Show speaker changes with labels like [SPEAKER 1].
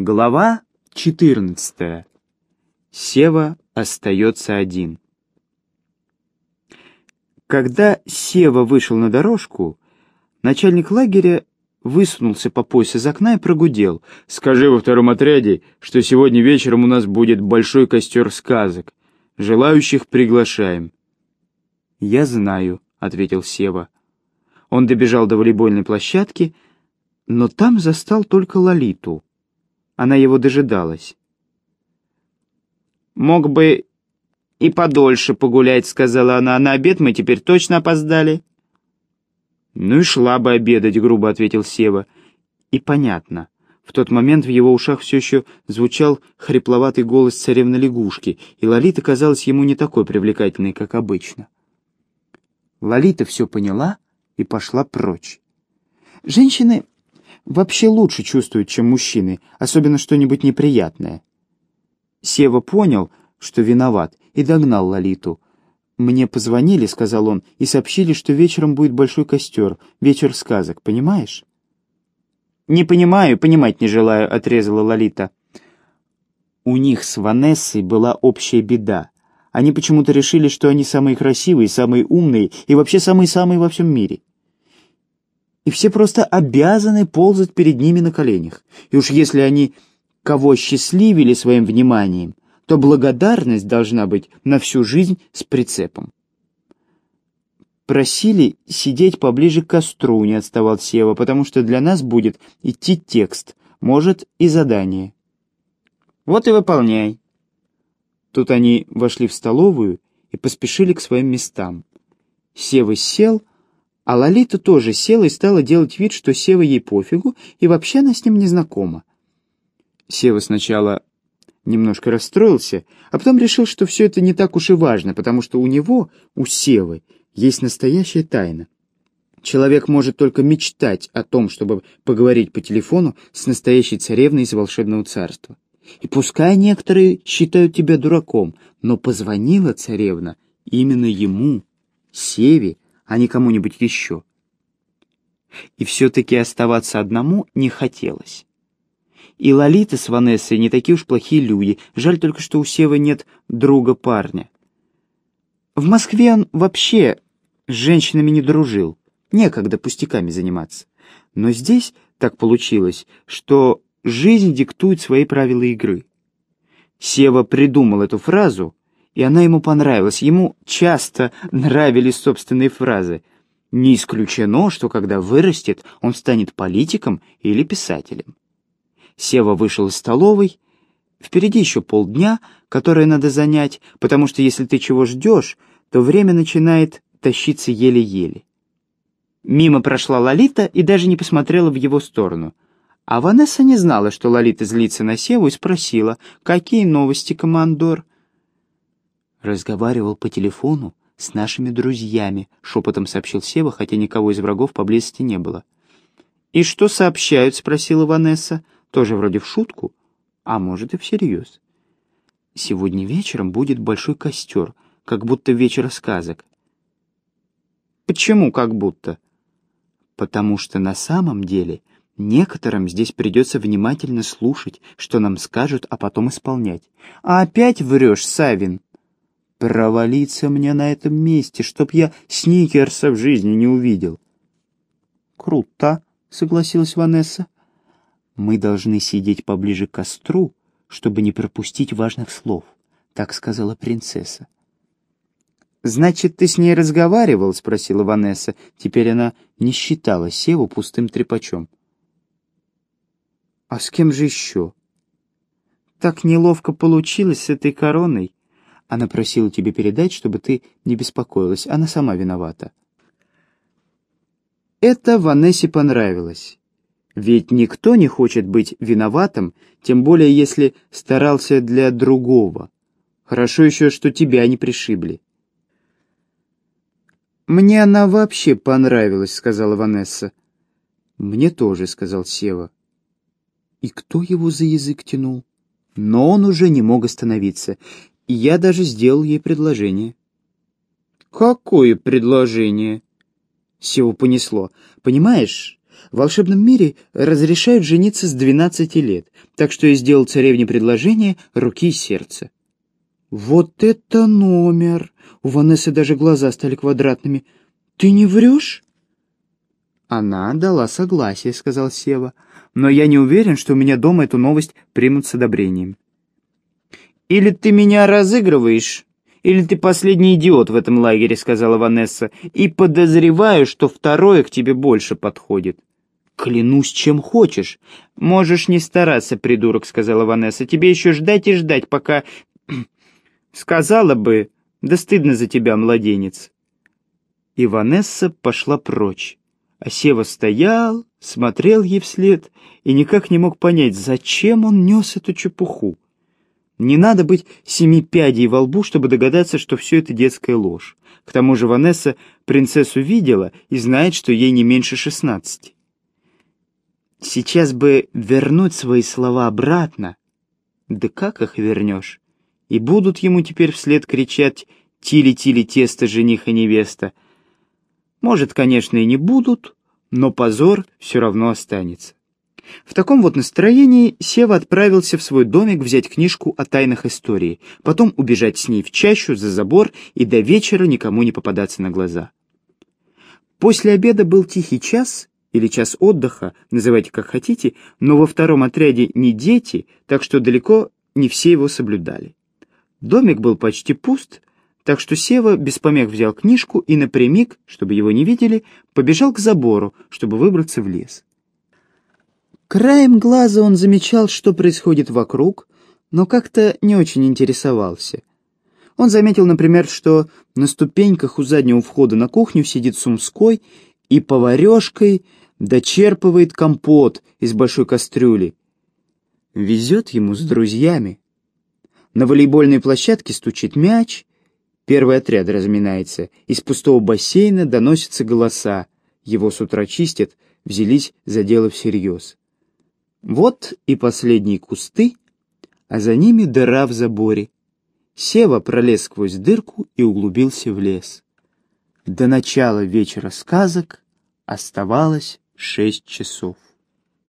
[SPEAKER 1] Глава 14. Сева остается один. Когда Сева вышел на дорожку, начальник лагеря высунулся по пояс из окна и прогудел. «Скажи во втором отряде, что сегодня вечером у нас будет большой костер сказок. Желающих приглашаем». «Я знаю», — ответил Сева. Он добежал до волейбольной площадки, но там застал только Лолиту. Она его дожидалась. «Мог бы и подольше погулять», — сказала она. «На обед мы теперь точно опоздали». «Ну и шла бы обедать», — грубо ответил Сева. И понятно. В тот момент в его ушах все еще звучал хрипловатый голос царевны лягушки, и Лолита казалась ему не такой привлекательной, как обычно. Лолита все поняла и пошла прочь. Женщины вообще лучше чувствуют, чем мужчины, особенно что-нибудь неприятное. Сева понял, что виноват, и догнал Лолиту. «Мне позвонили», — сказал он, — «и сообщили, что вечером будет большой костер, вечер сказок, понимаешь?» «Не понимаю, понимать не желаю», — отрезала Лолита. У них с Ванессой была общая беда. Они почему-то решили, что они самые красивые, самые умные и вообще самые-самые во всем мире и все просто обязаны ползать перед ними на коленях. И уж если они кого счастливили своим вниманием, то благодарность должна быть на всю жизнь с прицепом. Просили сидеть поближе к костру, не отставал Сева, потому что для нас будет идти текст, может и задание. Вот и выполняй. Тут они вошли в столовую и поспешили к своим местам. Сева сел, а Лолита тоже села и стала делать вид, что Сева ей пофигу, и вообще она с ним не знакома. Сева сначала немножко расстроился, а потом решил, что все это не так уж и важно, потому что у него, у Севы, есть настоящая тайна. Человек может только мечтать о том, чтобы поговорить по телефону с настоящей царевной из волшебного царства. И пускай некоторые считают тебя дураком, но позвонила царевна именно ему, Севе, а не кому-нибудь еще. И все-таки оставаться одному не хотелось. И Лолита с Ванессой не такие уж плохие люди, жаль только, что у Севы нет друга парня. В Москве он вообще с женщинами не дружил, некогда пустяками заниматься. Но здесь так получилось, что жизнь диктует свои правила игры. Сева придумал эту фразу, и она ему понравилась. Ему часто нравились собственные фразы. Не исключено, что когда вырастет, он станет политиком или писателем. Сева вышел из столовой. Впереди еще полдня, которое надо занять, потому что если ты чего ждешь, то время начинает тащиться еле-еле. Мимо прошла Лолита и даже не посмотрела в его сторону. А Ванесса не знала, что Лолита злится на Севу, и спросила, «Какие новости, командор?» Разговаривал по телефону с нашими друзьями», — шепотом сообщил Сева, хотя никого из врагов поблизости не было. «И что сообщают?» — спросила Ванесса. «Тоже вроде в шутку, а может и всерьез. Сегодня вечером будет большой костер, как будто вечер сказок». «Почему как будто?» «Потому что на самом деле некоторым здесь придется внимательно слушать, что нам скажут, а потом исполнять». «А опять врешь, Савин?» Провалиться мне на этом месте, чтоб я сникерса в жизни не увидел. Круто, согласилась Ванесса. Мы должны сидеть поближе к костру, чтобы не пропустить важных слов, так сказала принцесса. «Значит, ты с ней разговаривал?» — спросила Ванесса. Теперь она не считала Севу пустым трепачом. «А с кем же еще?» «Так неловко получилось с этой короной. Она просила тебе передать, чтобы ты не беспокоилась. Она сама виновата. Это Ванессе понравилось. Ведь никто не хочет быть виноватым, тем более если старался для другого. Хорошо еще, что тебя не пришибли. «Мне она вообще понравилась», — сказала Ванесса. «Мне тоже», — сказал Сева. И кто его за язык тянул? Но он уже не мог остановиться. Я даже сделал ей предложение. «Какое предложение?» Севу понесло. «Понимаешь, В волшебном мире разрешают жениться с 12 лет, так что я сделал царевне предложение руки и сердца. «Вот это номер!» У Ванессы даже глаза стали квадратными. «Ты не врешь?» «Она дала согласие», — сказал Сева. «Но я не уверен, что у меня дома эту новость примут с одобрением». «Или ты меня разыгрываешь, или ты последний идиот в этом лагере», — сказала Ванесса. «И подозреваю, что второе к тебе больше подходит». «Клянусь, чем хочешь». «Можешь не стараться, придурок», — сказала Ванесса. «Тебе еще ждать и ждать, пока...» «Сказала бы, да стыдно за тебя, младенец». И Ванесса пошла прочь. А Сева стоял, смотрел ей вслед и никак не мог понять, зачем он нес эту чепуху. Не надо быть семи пядей во лбу, чтобы догадаться, что все это детская ложь. К тому же Ванесса принцессу видела и знает, что ей не меньше шестнадцати. Сейчас бы вернуть свои слова обратно. Да как их вернешь? И будут ему теперь вслед кричать «Тили-тили тесто, жених и невеста», может, конечно, и не будут, но позор все равно останется. В таком вот настроении Сева отправился в свой домик взять книжку о тайнах истории, потом убежать с ней в чащу, за забор и до вечера никому не попадаться на глаза. После обеда был тихий час, или час отдыха, называйте как хотите, но во втором отряде не дети, так что далеко не все его соблюдали. Домик был почти пуст, так что Сева без помех взял книжку и напрямик, чтобы его не видели, побежал к забору, чтобы выбраться в лес. Краем глаза он замечал, что происходит вокруг, но как-то не очень интересовался. Он заметил, например, что на ступеньках у заднего входа на кухню сидит Сумской и поварешкой дочерпывает компот из большой кастрюли. Везет ему с друзьями. На волейбольной площадке стучит мяч, Первый отряд разминается. Из пустого бассейна доносятся голоса. Его с утра чистят, взялись за дело всерьез. Вот и последние кусты, а за ними дыра в заборе. Сева пролез сквозь дырку и углубился в лес. До начала вечера сказок оставалось шесть часов.